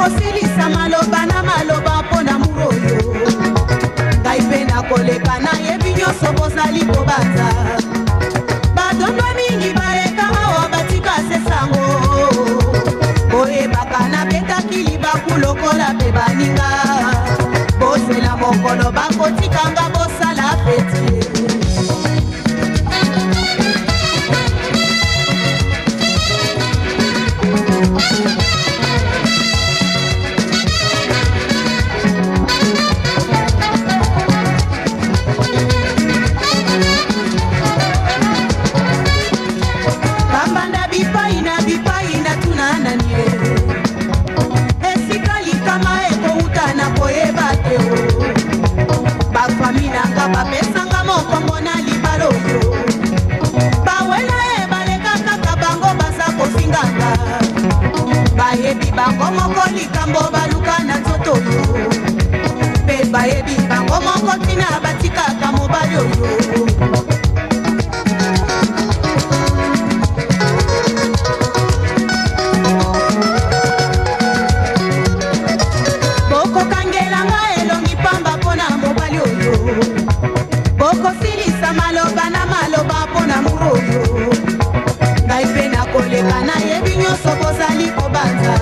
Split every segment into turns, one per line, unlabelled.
kosilisa maloba na maloba. Nyonso bozali kobanza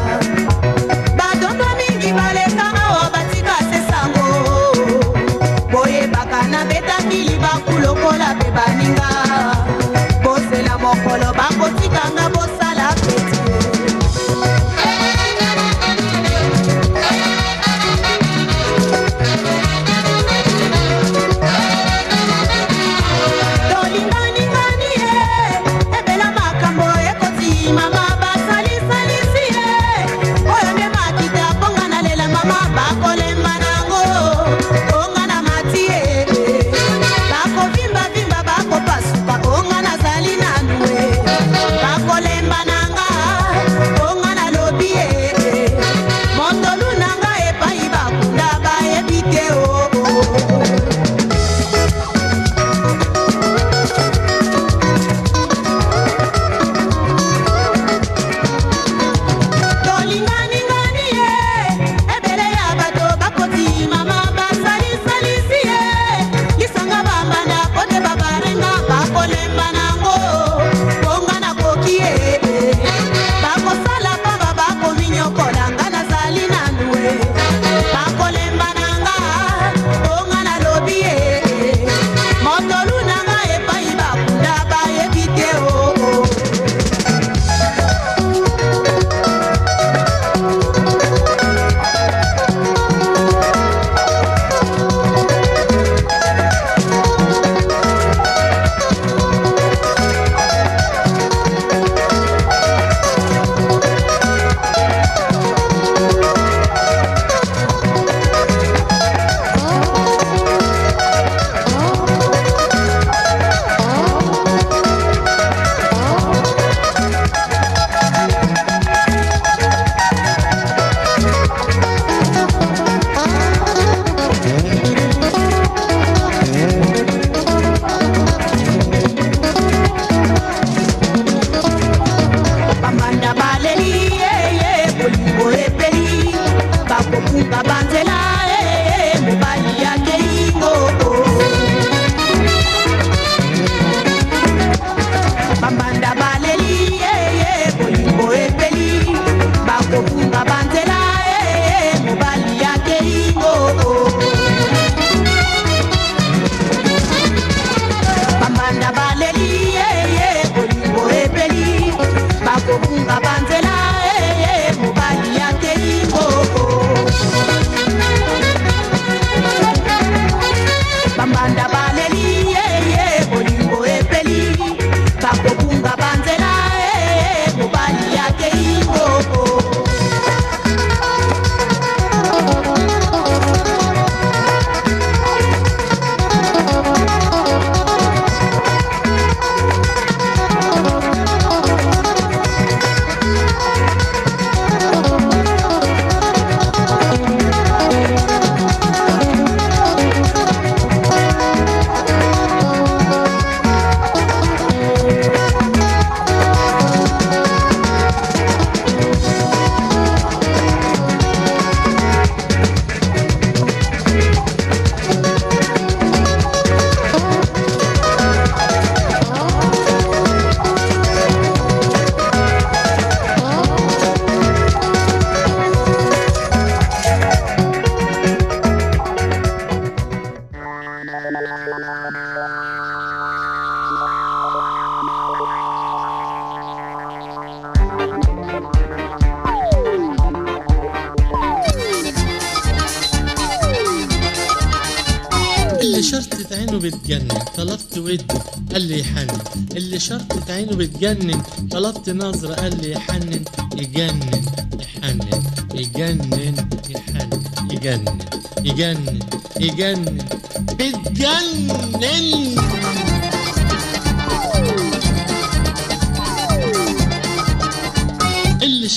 بتجنن طلبت نظرة قال لي يحنن يجنن يحنن يجنن يحنن يجنن يجنن يجنن. بتجنن.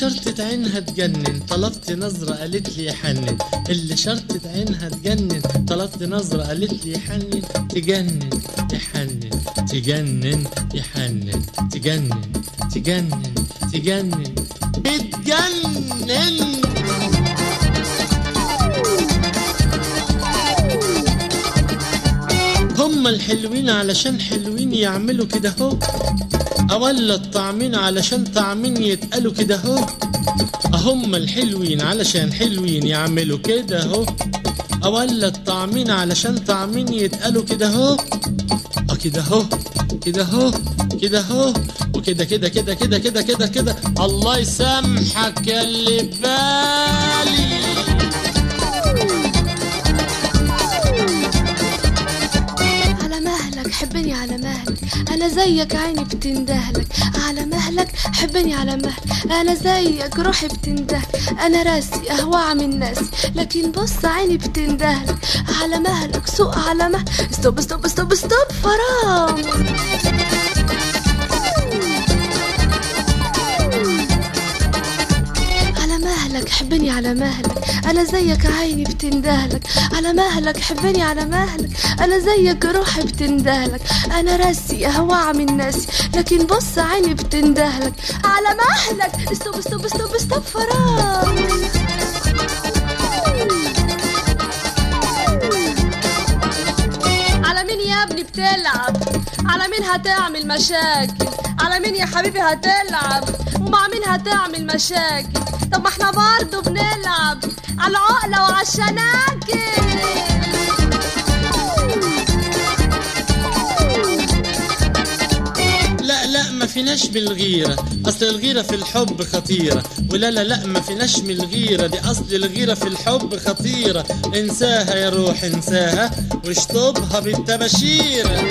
شرطة عينها تجنن طلبت نظرة قالت لي يحنن اللي شرطة عينها تجنن طلبت نظرة قالت لي يحنن تجنن يحنن تجنن يحنن تجنن تجنن تجنن بتجنن هم الحلوين علشان حلوين يعملوا كده هو أولا الطعمين علشان طعمين يتقالوا كده هو هم الحلوين علشان حلوين يعملوا كده هو أولا الطعمين علشان طعمين يتقالوا كده هو أه كده هو كده هو كده هو وكده كده كده كده كده كده كده. الله يسامحك اللي بالي.
حبني على مهلك. أنا زيك عيني بتندهلك. على مهلك حبني على مهلك. أنا زيك روحي بتندهلك. أنا راسي اهوى من ناسي. لكن بص عيني بتندهلك. على مهلك سوق على مهلك. stop stop stop stop على مهلك حبني على مهلك أنا زيك عيني بتندهلك. على مهلك حبني على مهلك أنا زيك روحي بتندهلك. أنا راسي اهوى من ناسي. لكن بص عيني بتندهلك. على مهلك stop stop stop stop فراغ. على مين يا ابني بتلعب؟ على مين هتعمل مشاكل؟ على مين يا حبيبي هتلعب؟ ومع مين هتعمل مشاكل؟ طب ما إحنا برضه بنلعب على العقلة وعلى الشناكل
لا لا ما فيناش بالغيرة. أصل الغيرة في الحب خطيرة. ولا لا لا ما فيناش من الغيرة دي. أصل الغيرة في الحب خطيرة. انساها يا روح انساها. واشطبها بالتباشيرة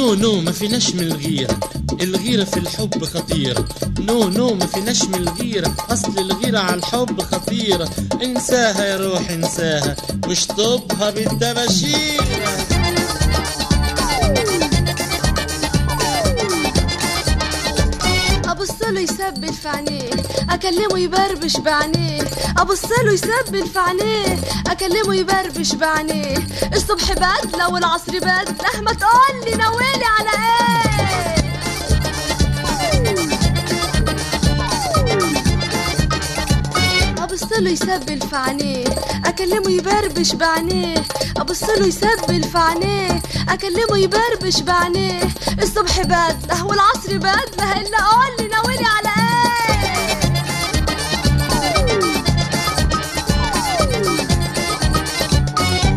no no ما فيناش من الغيرة الغيرة في الحب خطيرة. no no ما فيناش من الغيرة. أصل الغيرة على الحب خطيرة. انساها يا روح انساها. واشطبها بالتباشيرة
له يسبل في عينيه أكلمه يبربش بعينيه ابص له يسبل في عينيه أكلمه يبربش بعينيه الصبح بدلة والعصر بدلة. ما تقول لي ناويلي على إيه؟ ابص له يسبل في عينيه أكلمه يبربش بعينيه ابص له يسبل في عينيه أكلمه يبربش بعينيه الصبح بدله والعصر بدله إلا قول لي ناويلي على
إيه؟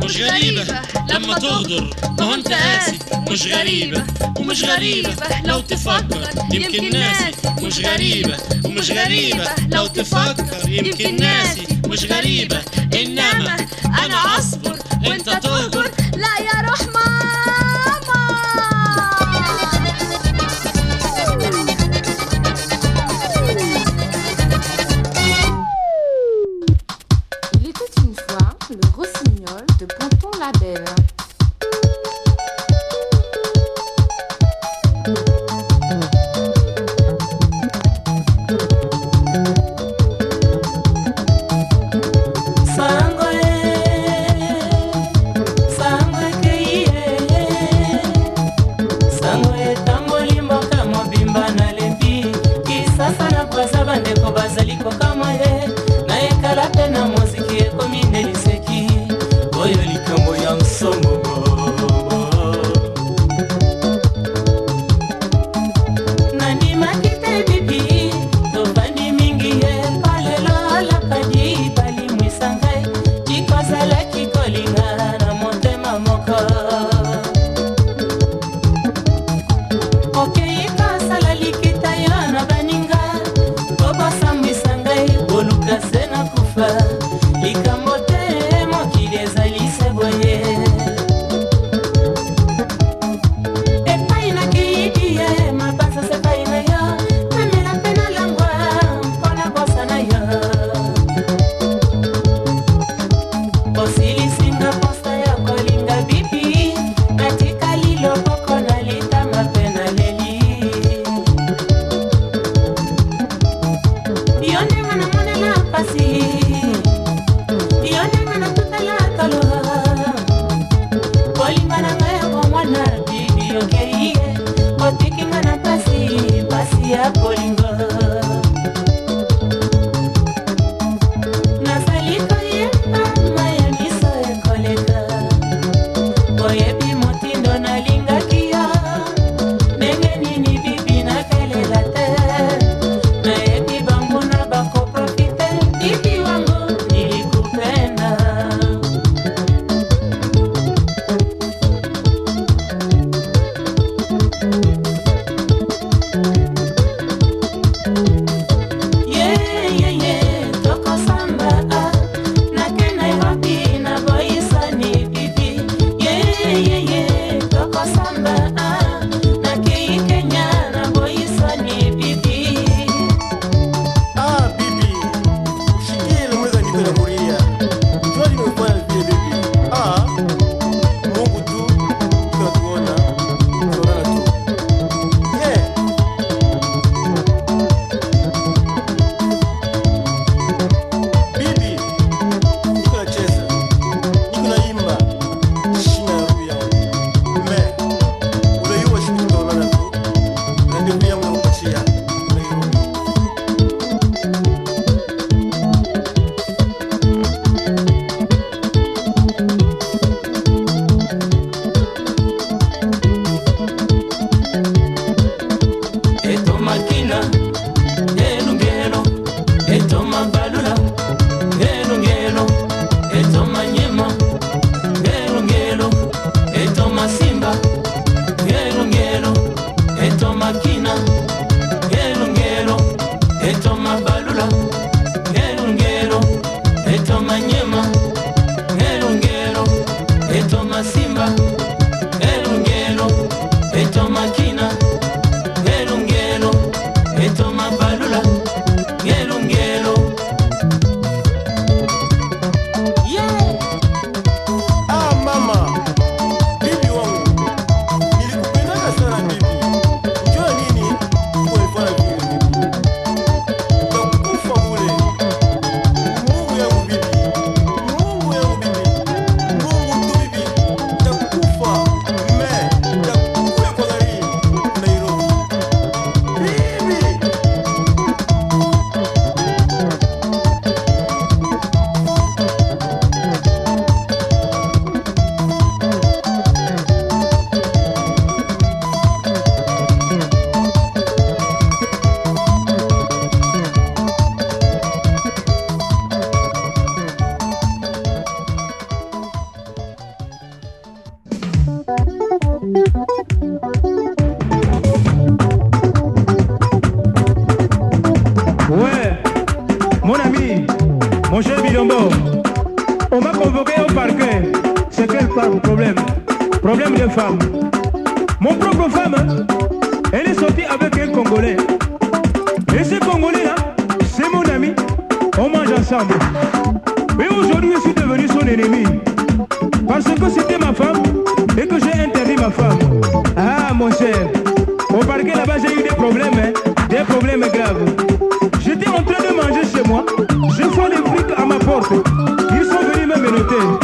غريبة لما تغدر ما انت قاسي مش غريبة ومش غريبة. لو تفكر يمكن ناسي. مش غريبة ومش غريبة. لو تفكر يمكن ناسي. مش غريبة. إنما أنا أصبر وأنت تهجر
là-bas, j'ai eu des problèmes, hein. des problèmes graves. J'étais en train de manger chez moi, je vois les flics à ma porte. Ils sont venus me
menoter.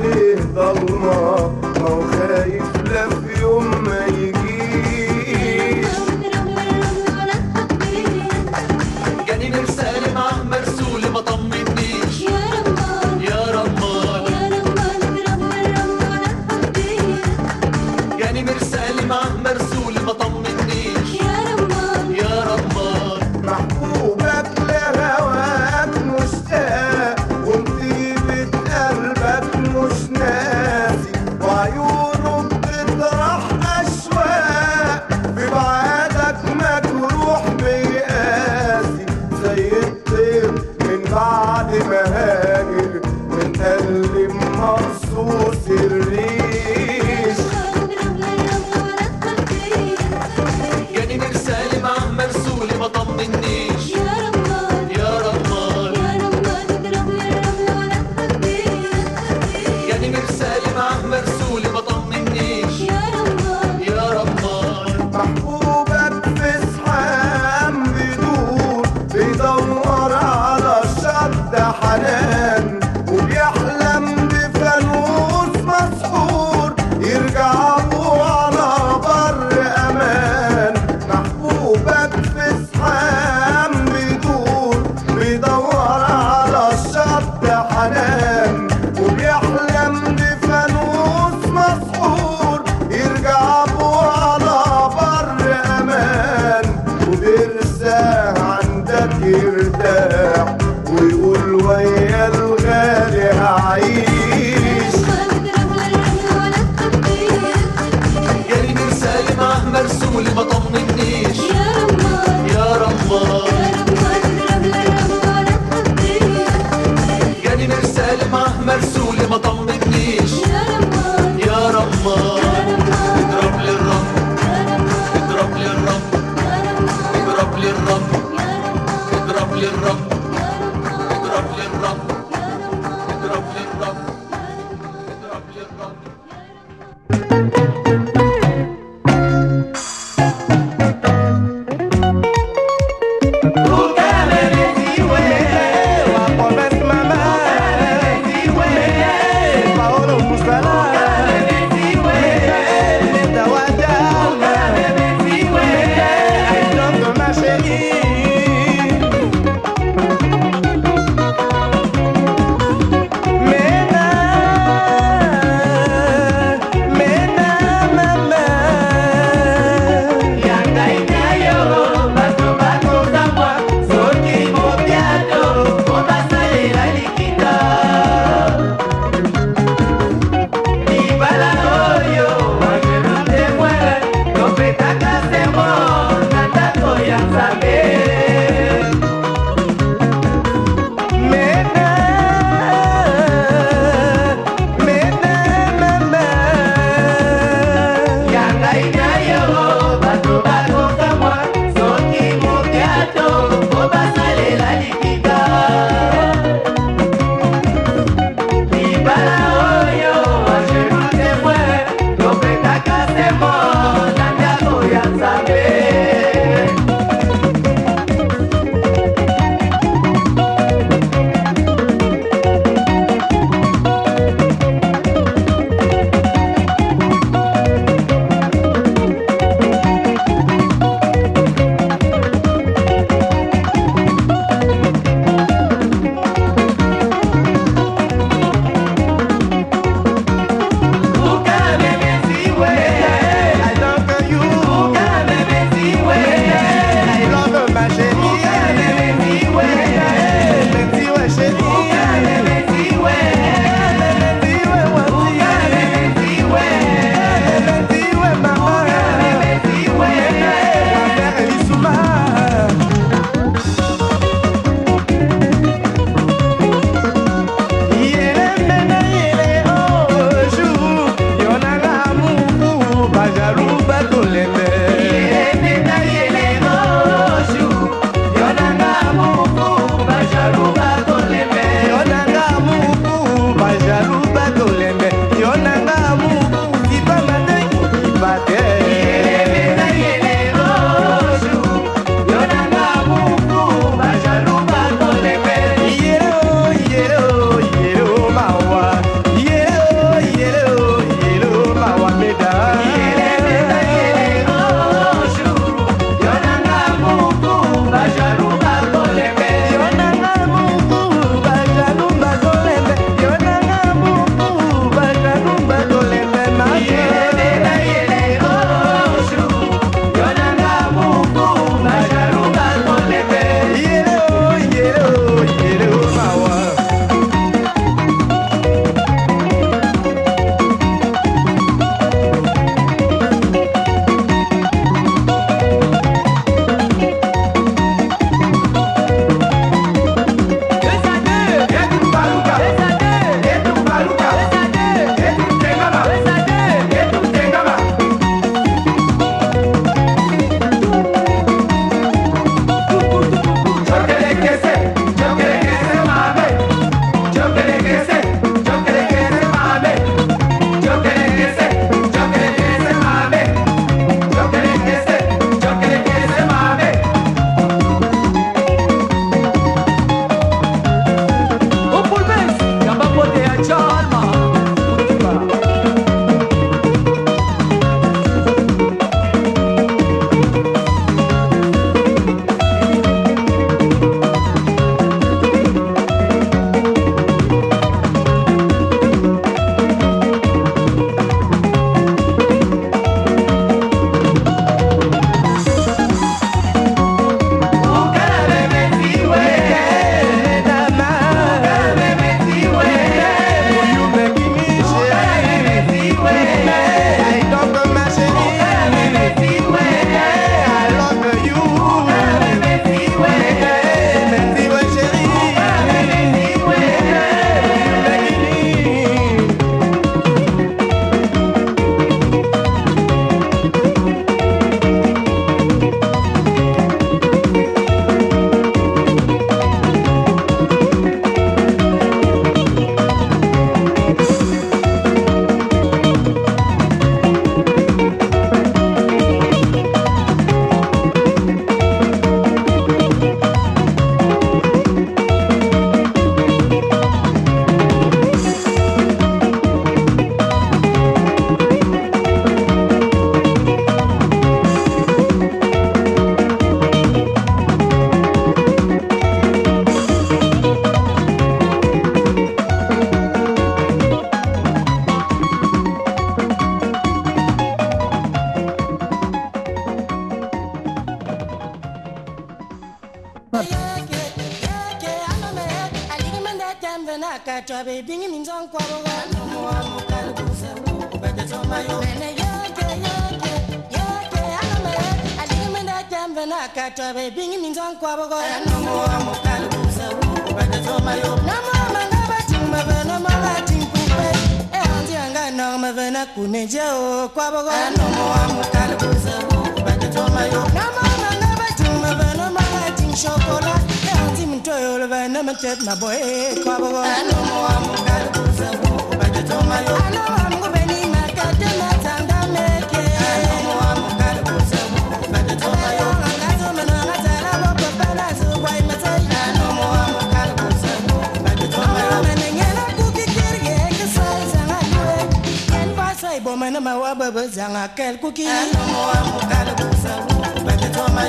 حواليه ضلمة ما هو خايف لا في يوم ما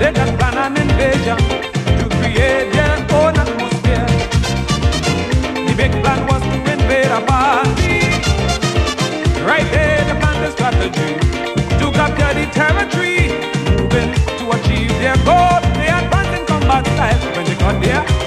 They can plan an invasion to create their own atmosphere. The big plan was to invade
a party. Right there, they planned a strategy to capture the territory, moving to achieve their goal. They advanced in combat style when they got there.